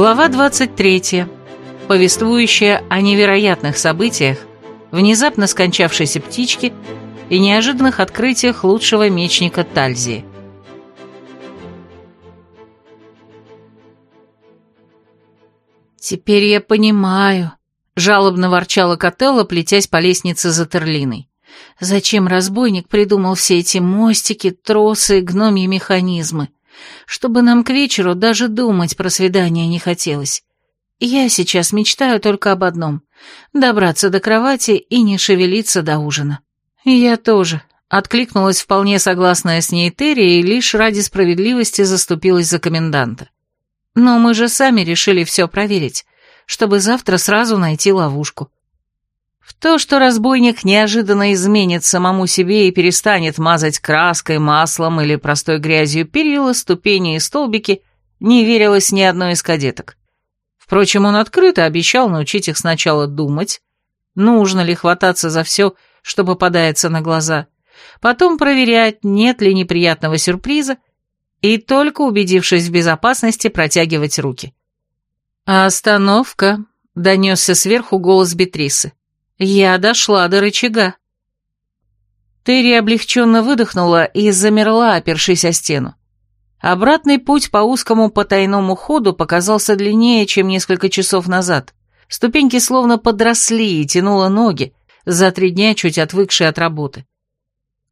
Глава 23, повествующая о невероятных событиях, внезапно скончавшейся птичке и неожиданных открытиях лучшего мечника Тальзии. «Теперь я понимаю», — жалобно ворчала Котелла, плетясь по лестнице за Терлиной. «Зачем разбойник придумал все эти мостики, тросы, гномьи механизмы? Чтобы нам к вечеру даже думать про свидание не хотелось. Я сейчас мечтаю только об одном — добраться до кровати и не шевелиться до ужина». «Я тоже», — откликнулась вполне согласная с ней Терри и лишь ради справедливости заступилась за коменданта. «Но мы же сами решили все проверить, чтобы завтра сразу найти ловушку». В то, что разбойник неожиданно изменит самому себе и перестанет мазать краской, маслом или простой грязью перила, ступени и столбики, не верилось ни одной из кадеток. Впрочем, он открыто обещал научить их сначала думать, нужно ли хвататься за все, что попадается на глаза, потом проверять, нет ли неприятного сюрприза, и только убедившись в безопасности, протягивать руки. «Остановка», — донесся сверху голос Бетрисы. «Я дошла до рычага». Терри облегченно выдохнула и замерла, опершись о стену. Обратный путь по узкому потайному ходу показался длиннее, чем несколько часов назад. Ступеньки словно подросли и тянуло ноги, за три дня чуть отвыкшие от работы.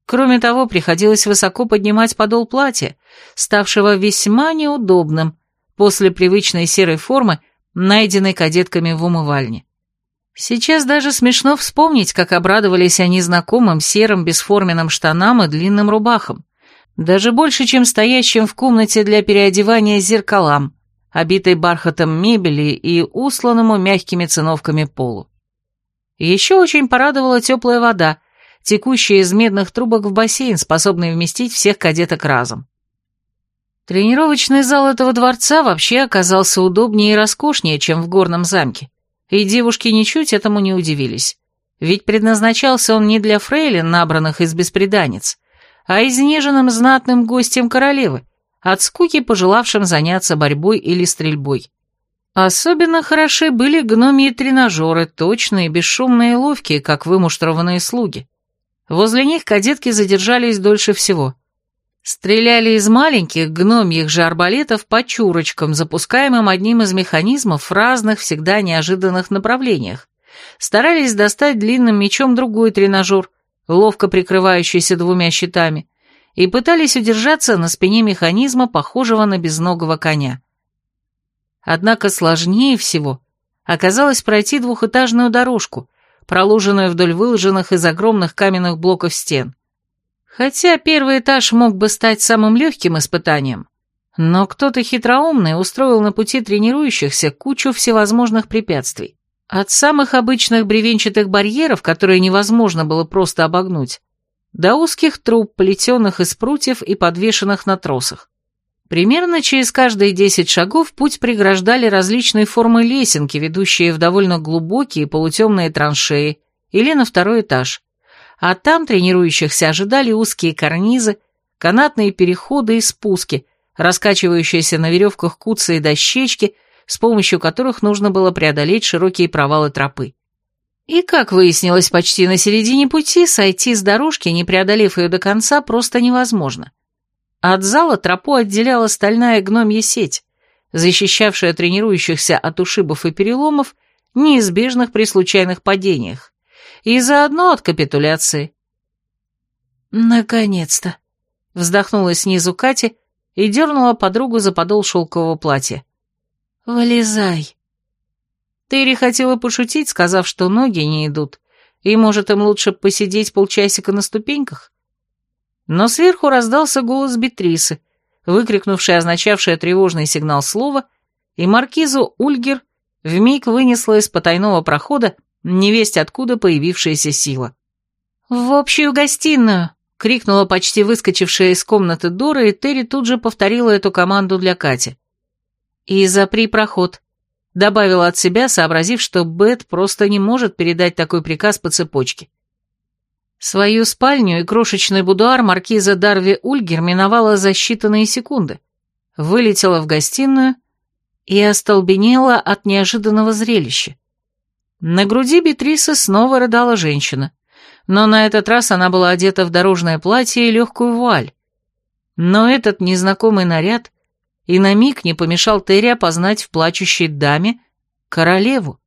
Кроме того, приходилось высоко поднимать подол платья, ставшего весьма неудобным после привычной серой формы, найденной кадетками в умывальне. Сейчас даже смешно вспомнить, как обрадовались они знакомым серым бесформенным штанам и длинным рубахам, даже больше, чем стоящим в комнате для переодевания зеркалам, обитой бархатом мебели и усланному мягкими циновками полу. Еще очень порадовала теплая вода, текущая из медных трубок в бассейн, способный вместить всех кадеток разом. Тренировочный зал этого дворца вообще оказался удобнее и роскошнее, чем в горном замке, и девушки ничуть этому не удивились, ведь предназначался он не для фрейлин, набранных из беспреданниц, а изнеженным знатным гостем королевы, от скуки пожелавшим заняться борьбой или стрельбой. Особенно хороши были гномии тренажеры, точные, бесшумные и ловкие, как вымуштрованные слуги. Возле них кадетки задержались дольше всего. Стреляли из маленьких гномьих же арбалетов по чурочкам, запускаемым одним из механизмов в разных, всегда неожиданных направлениях. Старались достать длинным мечом другой тренажер, ловко прикрывающийся двумя щитами, и пытались удержаться на спине механизма, похожего на безногого коня. Однако сложнее всего оказалось пройти двухэтажную дорожку, проложенную вдоль выложенных из огромных каменных блоков стен. Хотя первый этаж мог бы стать самым легким испытанием, но кто-то хитроумный устроил на пути тренирующихся кучу всевозможных препятствий. От самых обычных бревенчатых барьеров, которые невозможно было просто обогнуть, до узких труб, плетенных из прутьев и подвешенных на тросах. Примерно через каждые десять шагов путь преграждали различные формы лесенки, ведущие в довольно глубокие полутемные траншеи или на второй этаж. А там тренирующихся ожидали узкие карнизы, канатные переходы и спуски, раскачивающиеся на веревках куцы и дощечки, с помощью которых нужно было преодолеть широкие провалы тропы. И, как выяснилось почти на середине пути, сойти с дорожки, не преодолев ее до конца, просто невозможно. От зала тропу отделяла стальная гномья сеть, защищавшая тренирующихся от ушибов и переломов, неизбежных при случайных падениях, и заодно от капитуляции. «Наконец-то!» — вздохнула снизу Катя и дернула подругу за подол шелкового платья. «Вылезай!» Терри хотела пошутить, сказав, что ноги не идут, и, может, им лучше посидеть полчасика на ступеньках? Но сверху раздался голос Бетрисы, выкрикнувший означавший тревожный сигнал слова, и маркизу Ульгер вмиг вынесла из потайного прохода невесть откуда появившаяся сила. «В общую гостиную!» — крикнула почти выскочившая из комнаты Дора, и Терри тут же повторила эту команду для Кати. «И запри проход», — добавила от себя, сообразив, что Бет просто не может передать такой приказ по цепочке. Свою спальню и крошечный будуар маркиза Дарви Ульгер миновала за считанные секунды, вылетела в гостиную и остолбенела от неожиданного зрелища. На груди Бетрисы снова рыдала женщина, но на этот раз она была одета в дорожное платье и легкую вуаль. Но этот незнакомый наряд и на миг не помешал Терри опознать в плачущей даме королеву.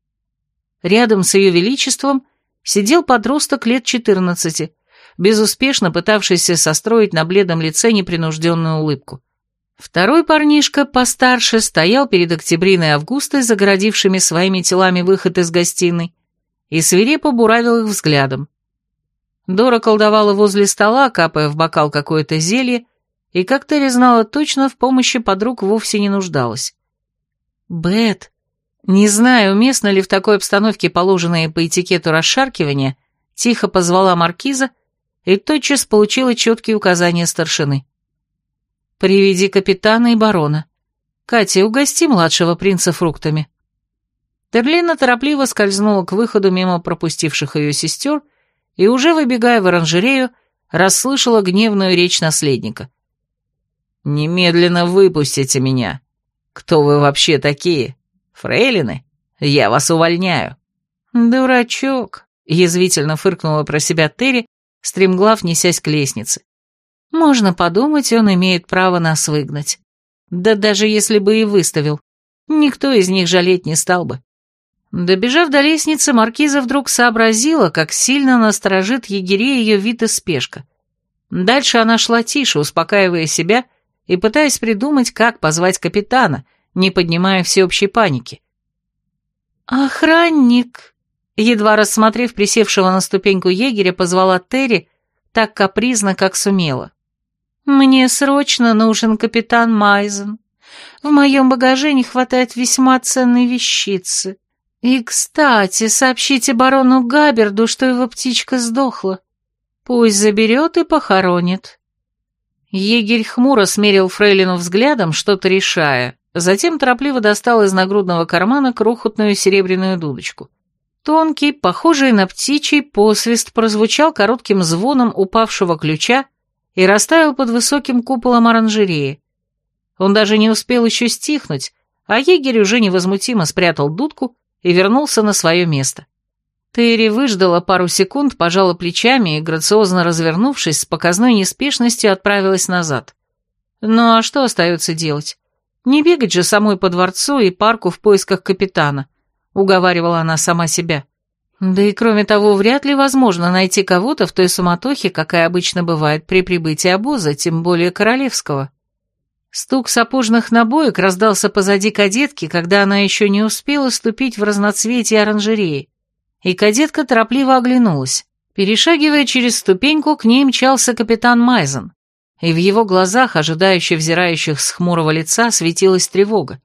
Рядом с ее величеством сидел подросток лет четырнадцати, безуспешно пытавшийся состроить на бледном лице непринужденную улыбку. Второй парнишка, постарше, стоял перед Октябриной и Августой, загородившими своими телами выход из гостиной, и свирепо буравил их взглядом. Дора колдовала возле стола, капая в бокал какое-то зелье, и, как Терри знала точно, в помощи подруг вовсе не нуждалась. «Бет, не знаю, уместно ли в такой обстановке положенное по этикету расшаркивание, тихо позвала маркиза и тотчас получила четкие указания старшины. Приведи капитана и барона. Катя, угости младшего принца фруктами. Терлина торопливо скользнула к выходу мимо пропустивших ее сестер и, уже выбегая в оранжерею, расслышала гневную речь наследника. «Немедленно выпустите меня! Кто вы вообще такие? Фрейлины? Я вас увольняю!» «Дурачок!» — язвительно фыркнула про себя Терри, стремглав несясь к лестнице. Можно подумать, он имеет право нас выгнать. Да даже если бы и выставил, никто из них жалеть не стал бы. Добежав до лестницы, маркиза вдруг сообразила, как сильно насторожит егерей ее вид и спешка. Дальше она шла тише, успокаивая себя и пытаясь придумать, как позвать капитана, не поднимая всеобщей паники. «Охранник!» Едва рассмотрев присевшего на ступеньку егеря, позвала Терри так капризно, как сумела. «Мне срочно нужен капитан Майзен. В моем багаже не хватает весьма ценной вещицы. И, кстати, сообщите барону Габерду, что его птичка сдохла. Пусть заберет и похоронит». Егерь хмуро смерил Фрейлину взглядом, что-то решая, затем торопливо достал из нагрудного кармана крохотную серебряную дудочку. Тонкий, похожий на птичий посвист прозвучал коротким звоном упавшего ключа, и растаял под высоким куполом оранжереи. Он даже не успел еще стихнуть, а егерь уже невозмутимо спрятал дудку и вернулся на свое место. Терри выждала пару секунд, пожала плечами и, грациозно развернувшись, с показной неспешностью отправилась назад. Ну а что остается делать? Не бегать же самой по дворцу и парку в поисках капитана, уговаривала она сама себя. Да и кроме того, вряд ли возможно найти кого-то в той суматохе, какая обычно бывает при прибытии обоза, тем более королевского. Стук сапожных набоек раздался позади кадетки, когда она еще не успела ступить в разноцветие оранжереи, и кадетка торопливо оглянулась. Перешагивая через ступеньку, к ней мчался капитан Майзен, и в его глазах, ожидающих взирающих с хмурого лица, светилась тревога.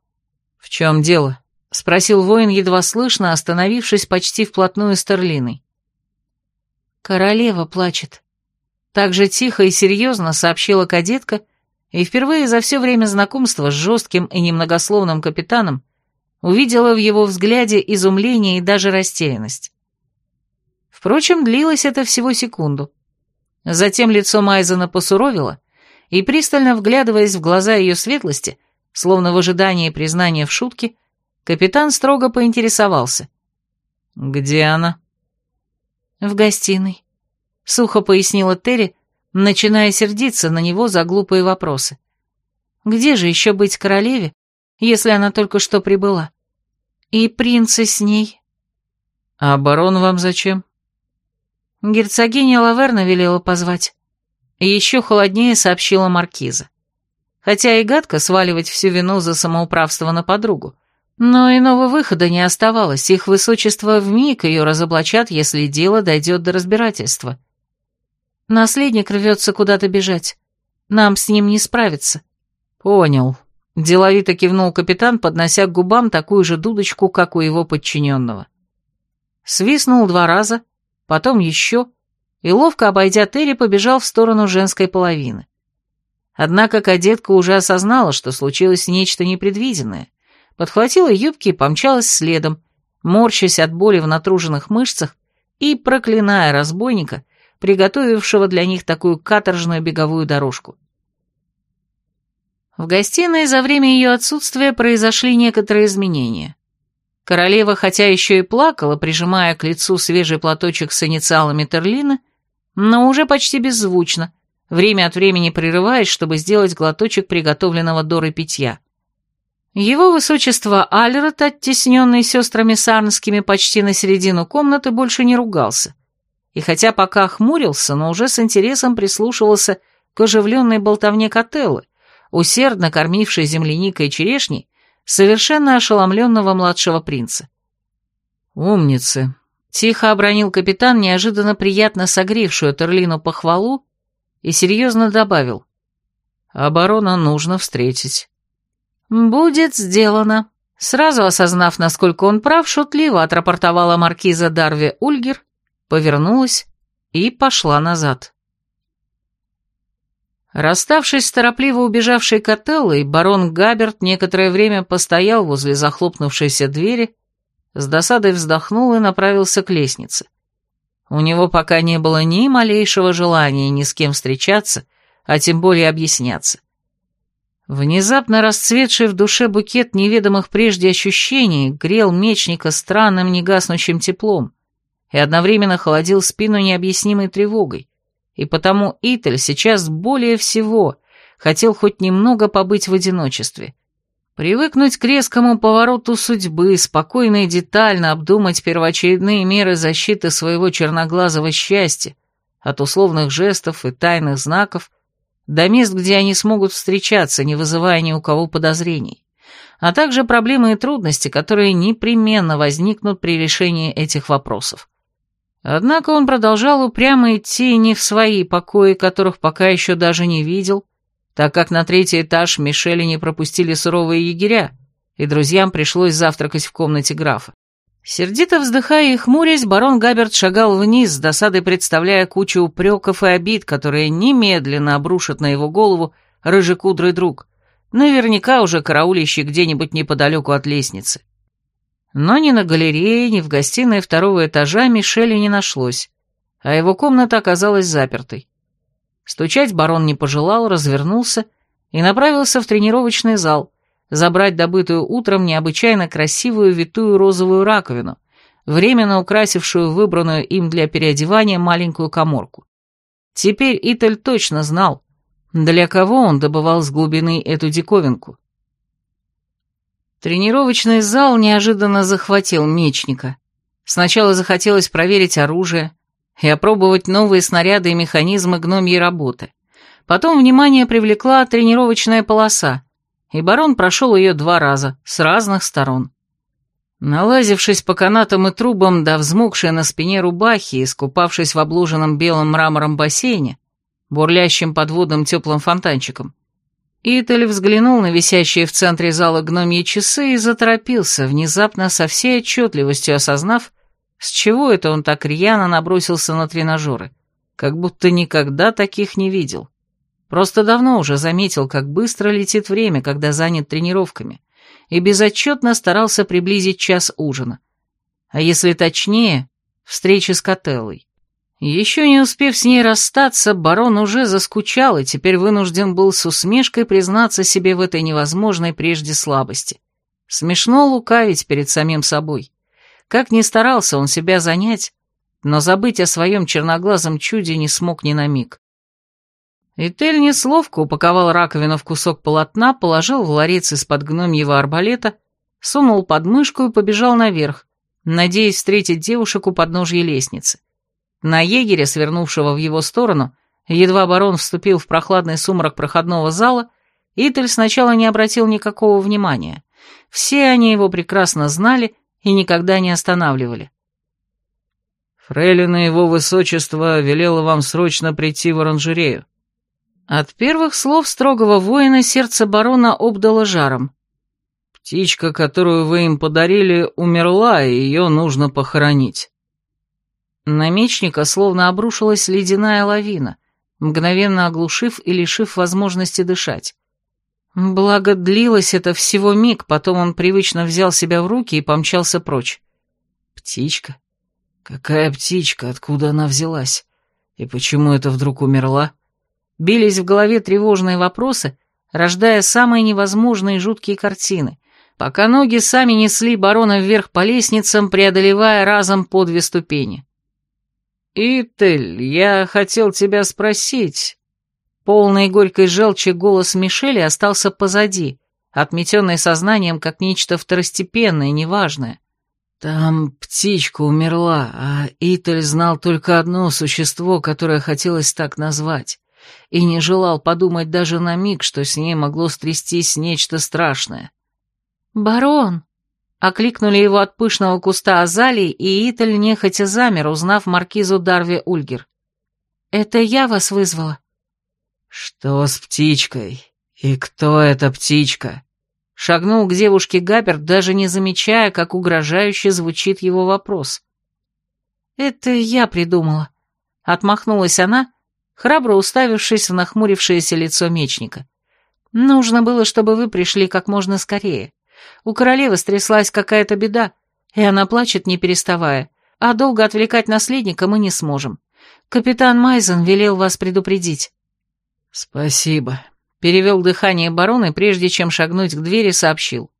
«В чем дело?» — спросил воин едва слышно, остановившись почти вплотную с Терлиной. «Королева плачет». Так же тихо и серьезно сообщила кадетка, и впервые за все время знакомства с жестким и немногословным капитаном увидела в его взгляде изумление и даже растерянность. Впрочем, длилось это всего секунду. Затем лицо Майзена посуровило, и, пристально вглядываясь в глаза ее светлости, словно в ожидании признания в шутке, Капитан строго поинтересовался. «Где она?» «В гостиной», — сухо пояснила Терри, начиная сердиться на него за глупые вопросы. «Где же еще быть королеве, если она только что прибыла? И принцы с ней». «А барон вам зачем?» Герцогиня Лаверна велела позвать. И еще холоднее сообщила маркиза. Хотя и гадко сваливать всю вину за самоуправство на подругу, но иного выхода не оставалось, их высочество вмиг ее разоблачат, если дело дойдет до разбирательства. Наследник рвется куда-то бежать. Нам с ним не справиться. Понял. Деловито кивнул капитан, поднося к губам такую же дудочку, как у его подчиненного. Свистнул два раза, потом еще, и, ловко обойдя Терри, побежал в сторону женской половины. Однако кадетка уже осознала, что случилось нечто непредвиденное подхватила юбки и помчалась следом, морщась от боли в натруженных мышцах и проклиная разбойника, приготовившего для них такую каторжную беговую дорожку. В гостиной за время ее отсутствия произошли некоторые изменения. Королева, хотя еще и плакала, прижимая к лицу свежий платочек с инициалами Терлина, но уже почти беззвучно, время от времени прерываясь, чтобы сделать глоточек приготовленного Дорой питья. Его высочество Альрот, оттесненный сестрами Сарнскими почти на середину комнаты, больше не ругался. И хотя пока хмурился, но уже с интересом прислушивался к оживленной болтовне Котеллы, усердно кормившей земляникой и черешней, совершенно ошеломленного младшего принца. «Умницы!» — тихо обронил капитан, неожиданно приятно согревшую Терлину похвалу, и серьезно добавил. «Оборона нужно встретить». «Будет сделано», — сразу осознав, насколько он прав, шутливо отрапортовала маркиза Дарви Ульгер, повернулась и пошла назад. Расставшись с торопливо убежавшей Котеллой, барон Габерт некоторое время постоял возле захлопнувшейся двери, с досадой вздохнул и направился к лестнице. У него пока не было ни малейшего желания ни с кем встречаться, а тем более объясняться. Внезапно расцветший в душе букет неведомых прежде ощущений грел мечника странным негаснущим теплом и одновременно холодил спину необъяснимой тревогой, и потому Итель сейчас более всего хотел хоть немного побыть в одиночестве. Привыкнуть к резкому повороту судьбы, спокойно и детально обдумать первоочередные меры защиты своего черноглазого счастья от условных жестов и тайных знаков до мест, где они смогут встречаться, не вызывая ни у кого подозрений, а также проблемы и трудности, которые непременно возникнут при решении этих вопросов. Однако он продолжал упрямо идти не в свои покои, которых пока еще даже не видел, так как на третий этаж Мишели не пропустили суровые егеря, и друзьям пришлось завтракать в комнате графа. Сердито вздыхая и хмурясь, барон Габерт шагал вниз, с досадой представляя кучу упреков и обид, которые немедленно обрушат на его голову рыжекудрый друг, наверняка уже караулищий где-нибудь неподалеку от лестницы. Но ни на галерее, ни в гостиной второго этажа Мишеля не нашлось, а его комната оказалась запертой. Стучать барон не пожелал, развернулся и направился в тренировочный зал, забрать добытую утром необычайно красивую витую розовую раковину, временно украсившую выбранную им для переодевания маленькую коморку. Теперь Итель точно знал, для кого он добывал с глубины эту диковинку. Тренировочный зал неожиданно захватил мечника. Сначала захотелось проверить оружие и опробовать новые снаряды и механизмы гномьей работы. Потом внимание привлекла тренировочная полоса, и барон прошел ее два раза, с разных сторон. Налазившись по канатам и трубам, да взмокшей на спине рубахи искупавшись в обложенном белым мрамором бассейне, бурлящим подводным теплым фонтанчиком, Итель взглянул на висящие в центре зала гномьи часы и заторопился, внезапно со всей отчетливостью осознав, с чего это он так рьяно набросился на тренажеры, как будто никогда таких не видел. Просто давно уже заметил, как быстро летит время, когда занят тренировками, и безотчетно старался приблизить час ужина. А если точнее, встречи с Котеллой. Еще не успев с ней расстаться, барон уже заскучал и теперь вынужден был с усмешкой признаться себе в этой невозможной прежде слабости. Смешно лукавить перед самим собой. Как ни старался он себя занять, но забыть о своем черноглазом чуде не смог ни на миг. И Тельнис ловко упаковал раковину в кусок полотна, положил в ларец из-под гномьего арбалета, сунул под мышку и побежал наверх, надеясь встретить девушек у подножья лестницы. На егере, свернувшего в его сторону, едва барон вступил в прохладный сумрак проходного зала, Итель сначала не обратил никакого внимания. Все они его прекрасно знали и никогда не останавливали. «Фрейлина его высочество велела вам срочно прийти в оранжерею», от первых слов строгого воина сердце барона обдало жаром. «Птичка, которую вы им подарили, умерла, и ее нужно похоронить». На мечника словно обрушилась ледяная лавина, мгновенно оглушив и лишив возможности дышать. Благо, длилось это всего миг, потом он привычно взял себя в руки и помчался прочь. «Птичка? Какая птичка? Откуда она взялась? И почему это вдруг умерла? Бились в голове тревожные вопросы, рождая самые невозможные жуткие картины, пока ноги сами несли барона вверх по лестницам, преодолевая разом по две ступени. «Итель, я хотел тебя спросить». Полный горькой желчи голос Мишели остался позади, отметенный сознанием как нечто второстепенное, неважное. Там птичка умерла, а Итель знал только одно существо, которое хотелось так назвать, и не желал подумать даже на миг, что с ней могло стрястись нечто страшное. «Барон!» — окликнули его от пышного куста азалий, и Итель нехотя замер, узнав маркизу Дарви Ульгер. «Это я вас вызвала». «Что с птичкой? И кто эта птичка?» Шагнул к девушке Габерт, даже не замечая, как угрожающе звучит его вопрос. «Это я придумала», — отмахнулась она, храбро уставившись в нахмурившееся лицо мечника. «Нужно было, чтобы вы пришли как можно скорее. У королевы стряслась какая-то беда, и она плачет, не переставая, а долго отвлекать наследника мы не сможем. Капитан Майзен велел вас предупредить». «Спасибо», Перевел дыхание барон и прежде чем шагнуть к двери, сообщил.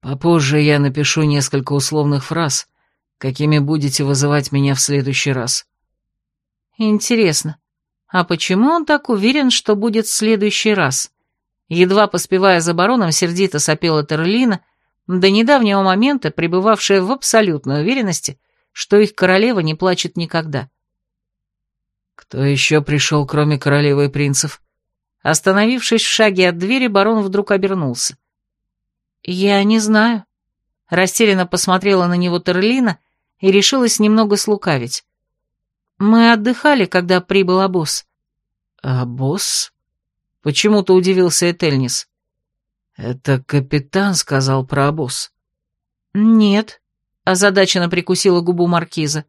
«Попозже я напишу несколько условных фраз, какими будете вызывать меня в следующий раз». «Интересно, а почему он так уверен, что будет в следующий раз?» Едва поспевая за бароном, сердито сопела Терлина, до недавнего момента пребывавшая в абсолютной уверенности, что их королева не плачет никогда. «Кто еще пришел, кроме королевы и принцев?» Остановившись в шаге от двери, барон вдруг обернулся. «Я не знаю». Растерянно посмотрела на него Терлина и решилась немного слукавить. «Мы отдыхали, когда прибыл обоз». «Обоз?» — почему-то удивился Этельнис. «Это капитан сказал про обоз». «Нет», — озадаченно прикусила губу маркиза.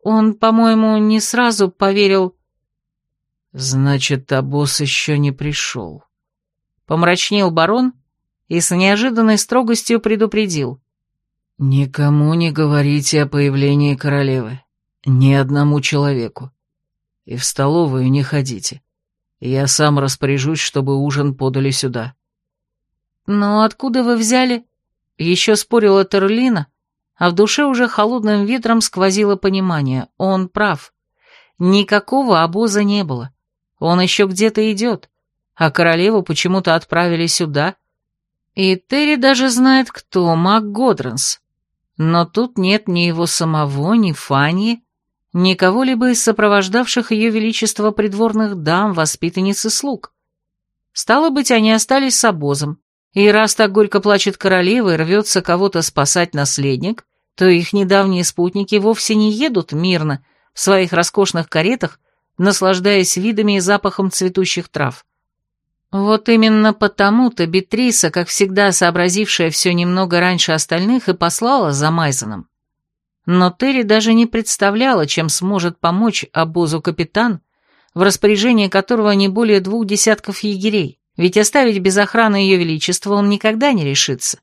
«Он, по-моему, не сразу поверил...» «Значит, обоз еще не пришел». Помрачнел барон и с неожиданной строгостью предупредил. «Никому не говорите о появлении королевы. Ни одному человеку. И в столовую не ходите. Я сам распоряжусь, чтобы ужин подали сюда». «Но откуда вы взяли?» Еще спорила Терлина, а в душе уже холодным ветром сквозило понимание. Он прав. Никакого обоза не было. Он еще где-то идет, а королеву почему-то отправили сюда. И Терри даже знает, кто маг Годранс. Но тут нет ни его самого, ни Фанни, ни кого-либо из сопровождавших ее величество придворных дам, воспитанниц и слуг. Стало быть, они остались с обозом, и раз так горько плачет королева и рвется кого-то спасать наследник, то их недавние спутники вовсе не едут мирно в своих роскошных каретах наслаждаясь видами и запахом цветущих трав. Вот именно потому-то Бетриса, как всегда сообразившая все немного раньше остальных, и послала за Майзеном. Но Терри даже не представляла, чем сможет помочь обозу капитан, в распоряжении которого не более двух десятков егерей, ведь оставить без охраны ее величества он никогда не решится.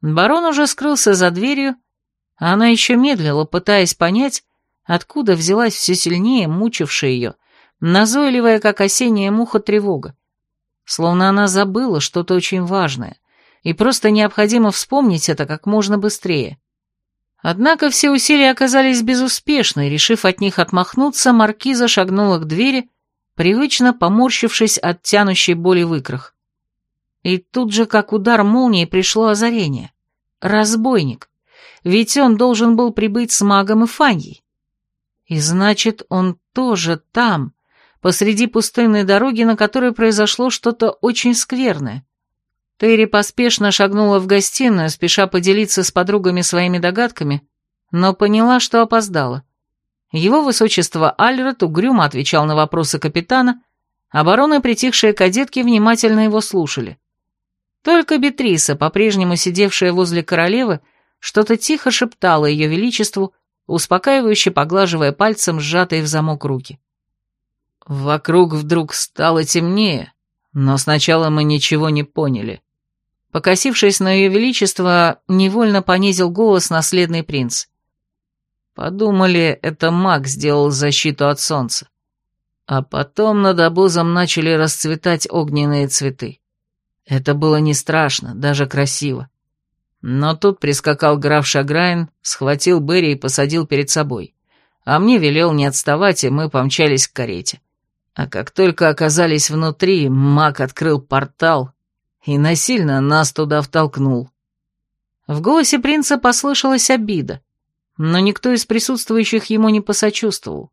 Барон уже скрылся за дверью, а она еще медлила, пытаясь понять, откуда взялась все сильнее мучившая ее, назойливая, как осенняя муха, тревога. Словно она забыла что-то очень важное, и просто необходимо вспомнить это как можно быстрее. Однако все усилия оказались безуспешны, решив от них отмахнуться, маркиза шагнула к двери, привычно поморщившись от тянущей боли в икрах. И тут же, как удар молнии, пришло озарение. Разбойник. Ведь он должен был прибыть с магом и Фаньей. И значит, он тоже там, посреди пустынной дороги, на которой произошло что-то очень скверное. Терри поспешно шагнула в гостиную, спеша поделиться с подругами своими догадками, но поняла, что опоздала. Его высочество Альрот угрюмо отвечал на вопросы капитана, а бароны, притихшие кадетки, внимательно его слушали. Только Бетриса, по-прежнему сидевшая возле королевы, что-то тихо шептала ее величеству, успокаивающе поглаживая пальцем сжатые в замок руки. Вокруг вдруг стало темнее, но сначала мы ничего не поняли. Покосившись на ее величество, невольно понизил голос наследный принц. Подумали, это маг сделал защиту от солнца. А потом над обозом начали расцветать огненные цветы. Это было не страшно, даже красиво. Но тут прискакал граф Шаграйн, схватил Берри и посадил перед собой. А мне велел не отставать, и мы помчались к карете. А как только оказались внутри, маг открыл портал и насильно нас туда втолкнул. В голосе принца послышалась обида, но никто из присутствующих ему не посочувствовал.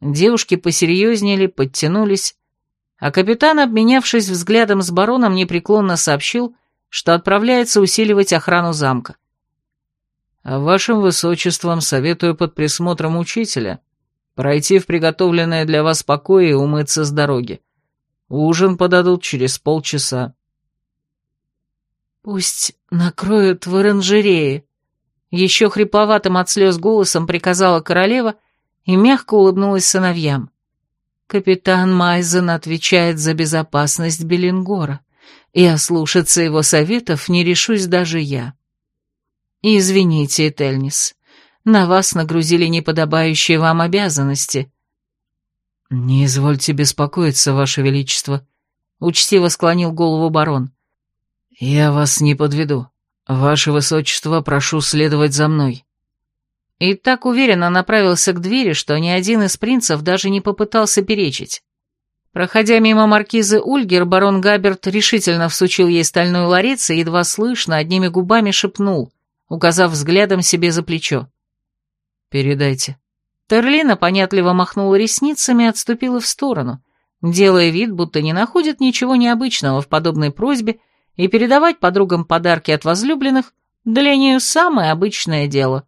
Девушки посерьезнели, подтянулись, а капитан, обменявшись взглядом с бароном, непреклонно сообщил, что отправляется усиливать охрану замка. «А вашим высочеством советую под присмотром учителя пройти в приготовленное для вас покое и умыться с дороги. Ужин подадут через полчаса». «Пусть накроют в оранжерее», — еще хрипловатым от слез голосом приказала королева и мягко улыбнулась сыновьям. «Капитан Майзен отвечает за безопасность Белингора, и ослушаться его советов не решусь даже я. извините, Этельнис, на вас нагрузили неподобающие вам обязанности». «Не извольте беспокоиться, ваше величество», — учтиво склонил голову барон. «Я вас не подведу. Ваше высочество, прошу следовать за мной». И так уверенно направился к двери, что ни один из принцев даже не попытался перечить. Проходя мимо маркизы Ульгер, барон Габерт решительно всучил ей стальной ларец и едва слышно одними губами шепнул, указав взглядом себе за плечо. «Передайте». Терлина понятливо махнула ресницами и отступила в сторону, делая вид, будто не находит ничего необычного в подобной просьбе и передавать подругам подарки от возлюбленных для нее самое обычное дело.